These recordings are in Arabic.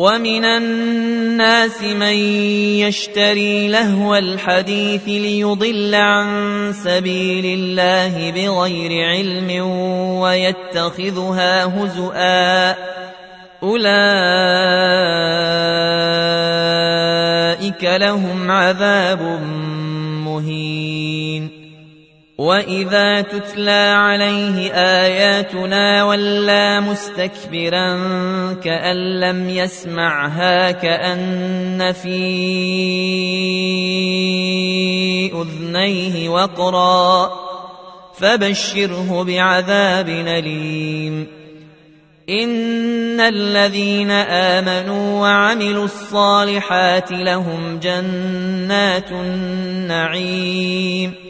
ومن الناس من يشتري لهو الحديث ليضل عن سبيل الله بغير علم ويتخذها هزؤا اولئك لهم عذاب مهين واذا تتلى عليه اياتنا ولى مستكبرا كان لم يسمعها كان في اذنيه وقرا فبشره بعذاب اليم ان الذين امنوا وعملوا الصالحات لهم جنات النعيم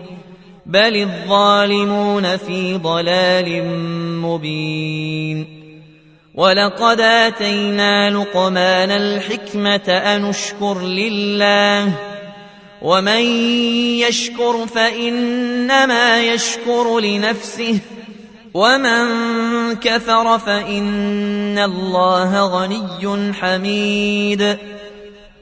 بل الظالمون في ضلال مبين ولقد اتينا لقمان الحكمه ان اشكر لله ومن يشكر فانما يشكر لنفسه ومن كفر فان الله غني حميد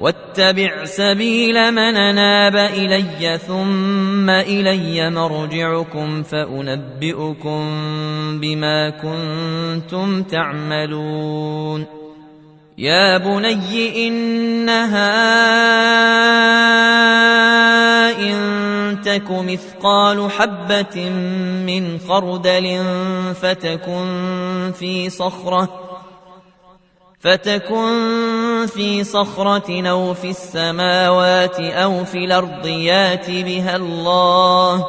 واتبع سبيل من أناب إلي ثم إلي مرجعكم فأنبئكم بما كنتم تعملون يا بني إنها إن تك مثقال حبة من خردل فتكن في صخرة فتكن في صخرة أو في السماوات أو في الأرض يات بها الله.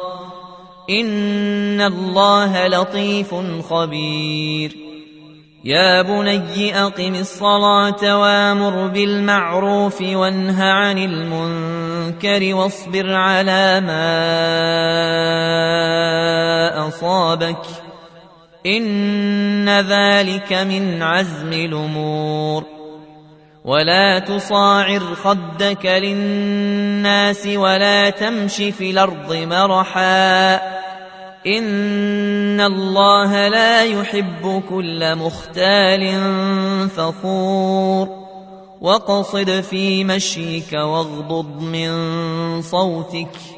إن الله لطيف خبير. يا بني أقم الصلاة وأمر بالمعروف وانه عن المنكر واصبر على ما أصابك ۖ. إن ذلك من عزم الأمور ولا تصاعر خدك للناس ولا تمش في الأرض مرحا إن الله لا يحب كل مختال فخور واقصد في مشيك واغضض من صوتك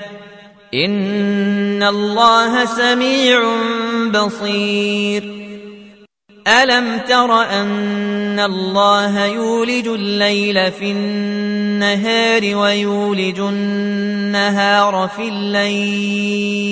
ان الله سميع بصير الم تر ان الله يولج الليل في النهار ويولج النهار في الليل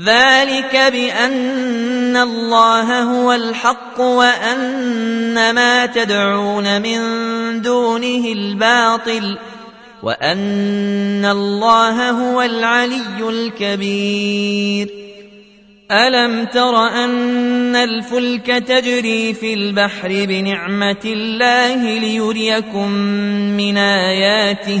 ذلك بأن الله هو الحق وأن ما تدعون من دونه الباطل وأن الله هو العلي الكبير. ألم تر أن الفلك تجري في البحر بنعمة الله ليريكم من آياته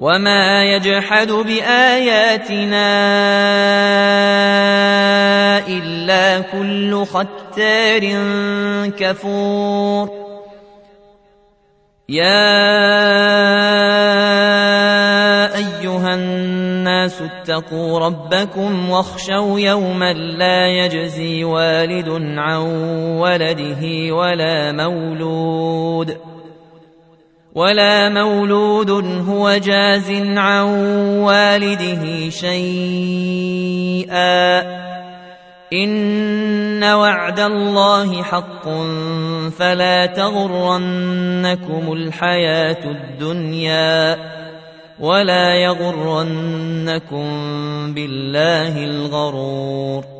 وما يجحد باياتنا الا كل ختار كفور يا ايها الناس اتقوا ربكم واخشوا يوما لا يجزي والد عن ولده ولا مولود ولا مولود هو جاز عن والده شيئا. إن وعد الله حق فلا تغرنكم الحياة الدنيا ولا يغرنكم بالله الغرور.